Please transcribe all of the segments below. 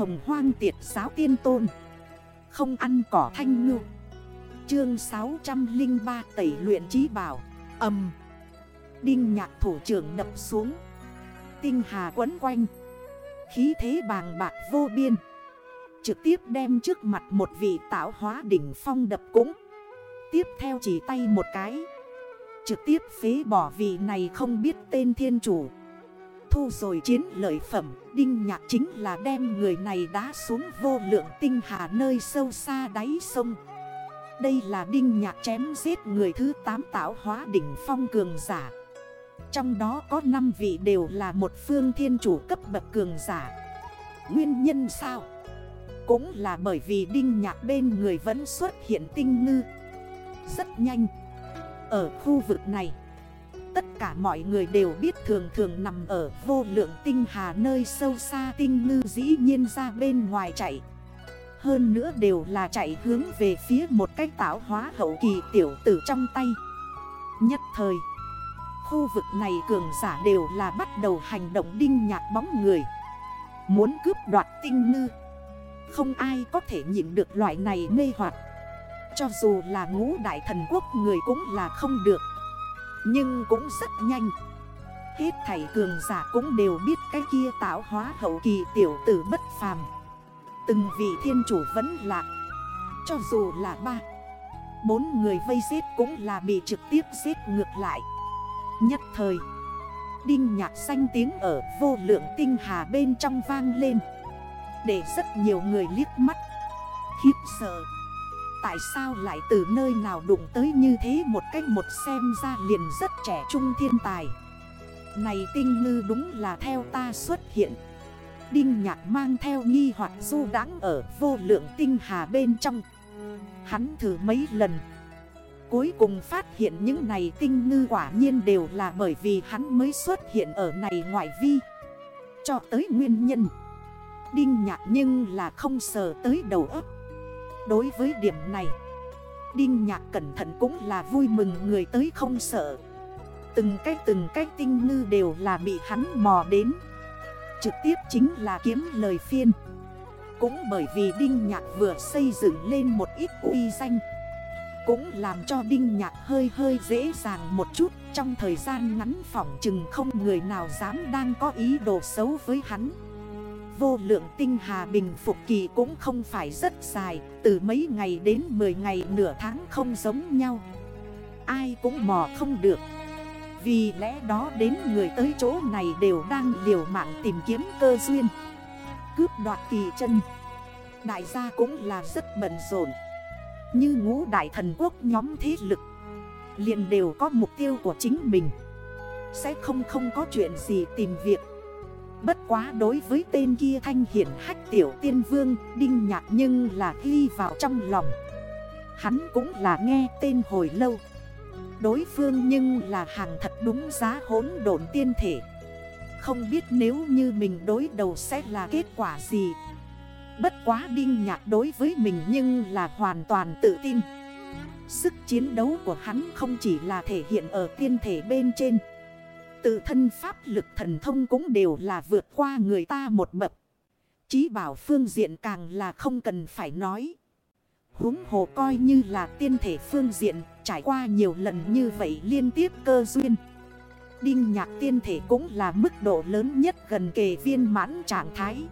hồng hoang tiệt giáo tiên tôn. Không ăn cỏ thanh ngư. Chương 603 tẩy luyện trí bảo. Âm. Đinh nhạc thủ trưởng đập xuống. Tinh hà quấn quanh. Khí thế bàng bạc vô biên. Trực tiếp đem trước mặt một vị tạo hóa đỉnh phong đập cũng. Tiếp theo chỉ tay một cái. Trực tiếp phế bỏ vị này không biết tên thiên chủ. Thu rồi chiến lợi phẩm. Đinh nhạc chính là đem người này đá xuống vô lượng tinh hà nơi sâu xa đáy sông. Đây là đinh nhạc chém giết người thứ 8 tạo hóa đỉnh phong cường giả. Trong đó có 5 vị đều là một phương thiên chủ cấp bậc cường giả. Nguyên nhân sao? Cũng là bởi vì đinh nhạc bên người vẫn xuất hiện tinh ngư. Rất nhanh. Ở khu vực này Tất cả mọi người đều biết thường thường nằm ở vô lượng tinh hà nơi sâu xa tinh ngư dĩ nhiên ra bên ngoài chạy. Hơn nữa đều là chạy hướng về phía một cách tạo hóa hậu kỳ tiểu tử trong tay. Nhất thời, Khu vực này cường giả đều là bắt đầu hành động đinh nhạc bóng người. Muốn cướp đoạt tinh ngư, Không ai có thể nhịn được loại này mê hoạt Cho dù là ngũ đại thần quốc, người cũng là không được. Nhưng cũng rất nhanh. Hết thảy cường giả cũng đều biết cái kia tạo hóa hậu kỳ tiểu tử bất phàm. Từng vị thiên chủ vẫn lạc Cho dù là ba, Bốn người vây giết cũng là bị trực tiếp giết ngược lại. Nhất thời, Đinh nhạc xanh tiếng ở vô lượng tinh hà bên trong vang lên. Để rất nhiều người liếc mắt, Khiếp sợ. Tại sao lại từ nơi nào đụng tới như thế một cách một xem ra liền rất trẻ trung thiên tài? Này tinh ngư đúng là theo ta xuất hiện. Đinh nhạc mang theo nghi hoặc du đáng ở vô lượng tinh hà bên trong. Hắn thử mấy lần. Cuối cùng phát hiện những này tinh ngư quả nhiên đều là bởi vì hắn mới xuất hiện ở này ngoại vi. Cho tới nguyên nhân. Đinh nhạc nhưng là không sờ tới đầu ấp Đối với điểm này, Đinh nhạc cẩn thận cũng là vui mừng người tới không sợ. Từng cái từng cái tinh ngư đều là bị hắn mò đến. Trực tiếp chính là kiếm lời phiên. Cũng bởi vì Đinh Nhạc vừa xây dựng lên một ít uy danh, Cũng làm cho Đinh Nhạc hơi hơi dễ dàng một chút. Trong thời gian ngắn phỏng chừng không người nào dám đang có ý đồ xấu với hắn. Vô lượng tinh hà bình phục kỳ cũng không phải rất dài, Từ mấy ngày đến 10 ngày nửa tháng không giống nhau. Ai cũng mò không được. Vì lẽ đó đến người tới chỗ này đều đang liều mạng tìm kiếm cơ duyên. Cướp đoạt kỳ chân. Đại gia cũng là rất bận rộn. Như ngũ đại thần quốc nhóm thế lực, liền đều có mục tiêu của chính mình. Sẽ không không có chuyện gì tìm việc. Bất quá đối với tên kia thanh hiển hách tiểu tiên vương, Đinh nhạc nhưng là ghi vào trong lòng. Hắn cũng là nghe tên hồi lâu. Đối phương nhưng là hàng thật đúng giá hốn độn tiên thể. Không biết nếu như mình đối đầu sẽ là kết quả gì. Bất quá đinh nhạc đối với mình nhưng là hoàn toàn tự tin. Sức chiến đấu của hắn không chỉ là thể hiện ở tiên thể bên trên. Tự thân pháp lực thần thông cũng đều là vượt qua người ta một bậc. Chí bảo phương diện càng là không cần phải nói. Húng hồ coi như là tiên thể phương diện, trải qua nhiều lần như vậy liên tiếp cơ duyên. Đinh nhạc tiên thể cũng là mức độ lớn nhất gần kề viên mãn trạng thái.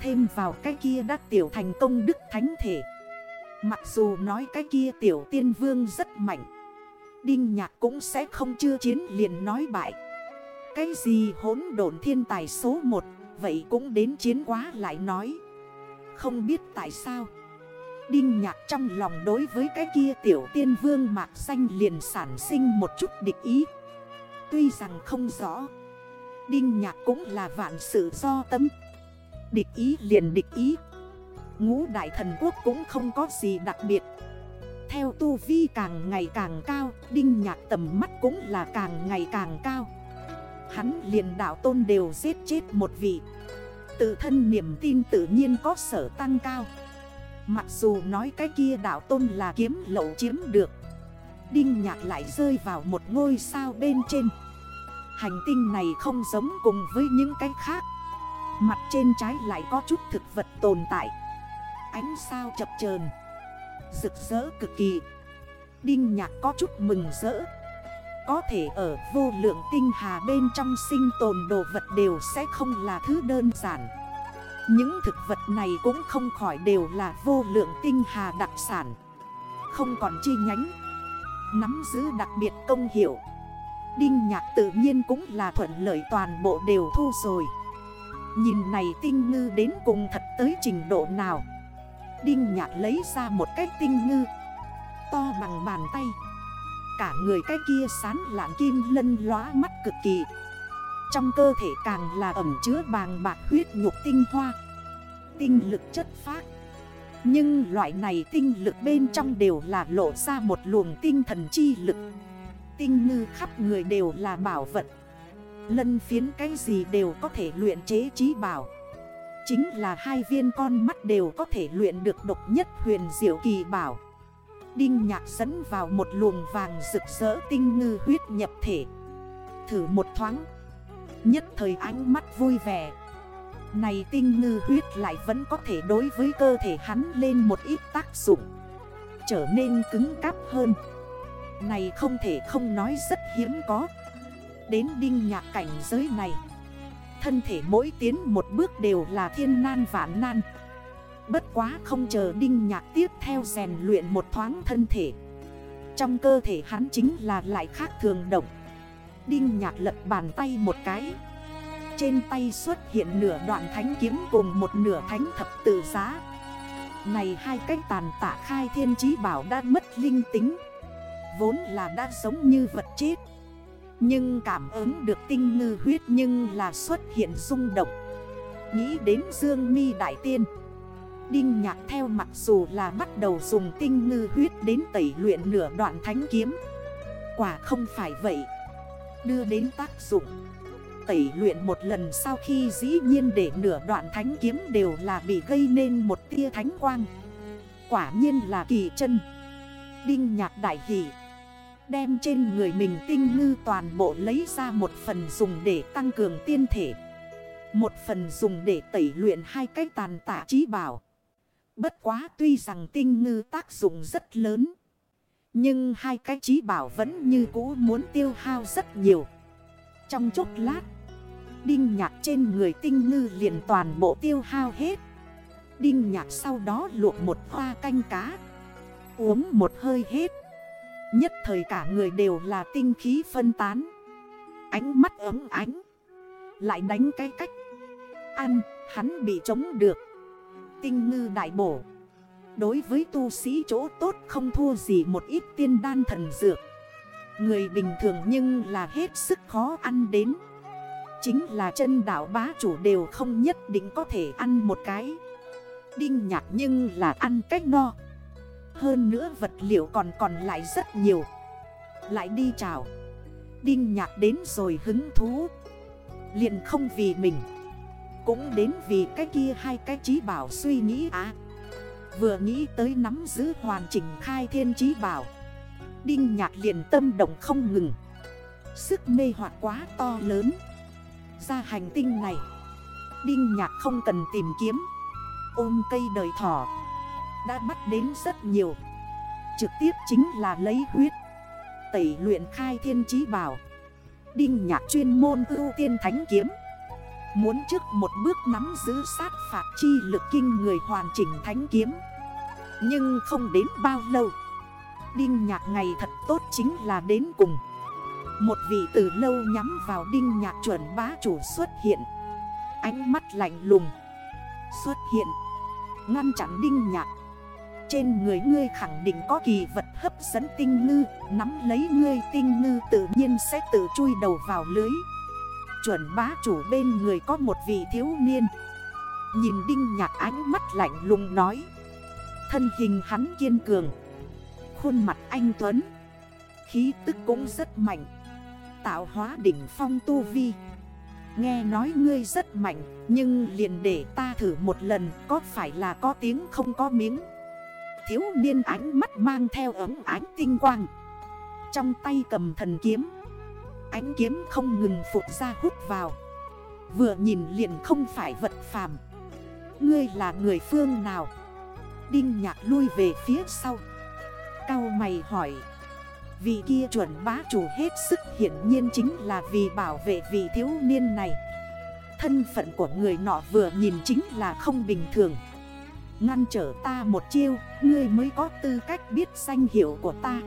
Thêm vào cái kia đã tiểu thành công đức thánh thể. Mặc dù nói cái kia tiểu tiên vương rất mạnh. Đinh nhạc cũng sẽ không chưa chiến liền nói bại. Cái gì hỗn độn thiên tài số 1 Vậy cũng đến chiến quá lại nói. Không biết tại sao, Đinh nhạc trong lòng đối với cái kia tiểu tiên vương mạc xanh liền sản sinh một chút địch ý. Tuy rằng không rõ, Đinh nhạc cũng là vạn sự do tâm. Địch ý liền địch ý. Ngũ đại thần quốc cũng không có gì đặc biệt theo tu vi càng ngày càng cao, Đinh nhạc tầm mắt cũng là càng ngày càng cao. Hắn liền đạo tôn đều giết chết một vị. Tự thân niềm tin tự nhiên có sở tăng cao. Mặc dù nói cái kia đạo tôn là kiếm lậu chiếm được, Đinh nhạc lại rơi vào một ngôi sao bên trên. Hành tinh này không giống cùng với những cái khác. Mặt trên trái lại có chút thực vật tồn tại. Ánh sao chập chờn. Rực rỡ cực kỳ. Đinh nhạc có chút mừng rỡ. Có thể ở vô lượng tinh hà bên trong sinh tồn đồ vật đều sẽ không là thứ đơn giản. Những thực vật này cũng không khỏi đều là vô lượng tinh hà đặc sản. Không còn chi nhánh. Nắm giữ đặc biệt công hiệu. Đinh nhạc tự nhiên cũng là thuận lợi toàn bộ đều thu rồi. Nhìn này tinh ngư đến cùng thật tới trình độ nào? Đinh nhạt lấy ra một cái tinh ngư, To bằng bàn tay. Cả người cái kia sán lạng kim lân lóa mắt cực kỳ. Trong cơ thể càng là ẩm chứa bàng bạc huyết nhục tinh hoa. Tinh lực chất phát Nhưng loại này tinh lực bên trong đều là lộ ra một luồng tinh thần chi lực. Tinh ngư khắp người đều là bảo vật. Lân phiến cái gì đều có thể luyện chế trí bảo. Chính là hai viên con mắt đều có thể luyện được độc nhất huyền diệu kỳ bảo. Đinh nhạc dẫn vào một luồng vàng rực rỡ tinh ngư huyết nhập thể. Thử một thoáng. Nhất thời ánh mắt vui vẻ. Này tinh ngư huyết lại vẫn có thể đối với cơ thể hắn lên một ít tác dụng. Trở nên cứng cáp hơn. Này không thể không nói rất hiếm có. Đến đinh nhạc cảnh giới này Thân thể mỗi tiến một bước đều là thiên nan vạn nan. Bất quá không chờ đinh nhạc tiếp theo rèn luyện một thoáng thân thể. Trong cơ thể hắn chính là lại khác thường động. Đinh nhạc lật bàn tay một cái. Trên tay xuất hiện nửa đoạn thánh kiếm cùng một nửa thánh thập tự giá. Này hai cái tàn tạ khai thiên chí bảo đã mất linh tính. Vốn là đã giống như vật chết. Nhưng cảm ứng được tinh ngư huyết nhưng là xuất hiện rung động. Nghĩ đến Dương mi Đại Tiên, Đinh nhạc theo mặc dù là bắt đầu dùng tinh ngư huyết đến tẩy luyện nửa đoạn thánh kiếm. Quả không phải vậy. Đưa đến tác dụng. Tẩy luyện một lần sau khi dĩ nhiên để nửa đoạn thánh kiếm đều là bị gây nên một tia thánh quang. Quả nhiên là kỳ chân. Đinh nhạc đại hỷ Đem trên người mình tinh ngư toàn bộ lấy ra một phần dùng để tăng cường tiên thể Một phần dùng để tẩy luyện hai cái tàn tả trí bảo Bất quá tuy rằng tinh ngư tác dụng rất lớn. Nhưng hai cái trí bảo vẫn như cũ muốn tiêu hao rất nhiều. Trong chốc lát, đinh nhạc trên người tinh ngư liền toàn bộ tiêu hao hết. Đinh nhạc sau đó luộc một hoa canh cá. Uống một hơi hết. Nhất thời cả người đều là tinh khí phân tán. Ánh mắt ấm ánh. Lại đánh cái cách. Ăn, hắn bị chống được tinh ngư đại bổ Đối với tu sĩ chỗ tốt không thua gì một ít tiên đan thần dược Người bình thường nhưng là hết sức khó ăn đến Chính là chân đảo bá chủ đều không nhất định có thể ăn một cái Đinh nhạc nhưng là ăn cách no hơn nữa vật liệu còn còn lại rất nhiều. Lại đi chào. Đinh nhạc đến rồi hứng thú. Liền không vì mình, cũng đến vì cái kia hai cái trí bảo suy nghĩ á. Vừa nghĩ tới nắm giữ hoàn chỉnh khai thiên trí bảo, Đinh nhạc liền tâm động không ngừng. Sức mê hoặc quá to lớn. Ra hành tinh này, Đinh nhạc không cần tìm kiếm. Ôm cây đời thỏ. Đã bắt đến rất nhiều. Trực tiếp chính là lấy huyết. Tẩy luyện khai thiên trí bảo. Đinh nhạc chuyên môn ưu tiên thánh kiếm. Muốn trước một bước nắm giữ sát phạt chi lực kinh người hoàn chỉnh thánh kiếm. Nhưng không đến bao lâu. Đinh nhạc ngày thật tốt chính là đến cùng. Một vị từ lâu nhắm vào đinh nhạc chuẩn bá chủ xuất hiện. Ánh mắt lạnh lùng. Xuất hiện. Ngăn chặn đinh nhạc. Trên người ngươi khẳng định có kỳ vật hấp dẫn tinh ngư, Nắm lấy ngươi tinh ngư tự nhiên sẽ tự chui đầu vào lưới. Chuẩn bá chủ bên người có một vị thiếu niên. Nhìn đinh nhạc ánh mắt lạnh lùng nói. Thân hình hắn kiên cường. Khuôn mặt anh Tuấn. Khí tức cũng rất mạnh. Tạo hóa đỉnh phong tu vi. Nghe nói ngươi rất mạnh, Nhưng liền để ta thử một lần, Có phải là có tiếng không có miếng? Thiếu niên ánh mắt mang theo ấm ánh tinh quang. Trong tay cầm thần kiếm, Ánh kiếm không ngừng phục ra hút vào. Vừa nhìn liền không phải vật phàm. Ngươi là người phương nào? Đinh nhạc lui về phía sau. Cao mày hỏi. Vị kia chuẩn bá chủ hết sức hiển nhiên chính là vì bảo vệ vị thiếu niên này. Thân phận của người nọ vừa nhìn chính là không bình thường. Ngăn trở ta một chiêu, Ngươi mới có tư cách biết danh hiệu của ta.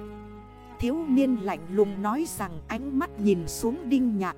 Thiếu niên lạnh lùng nói rằng ánh mắt nhìn xuống đinh nhạc.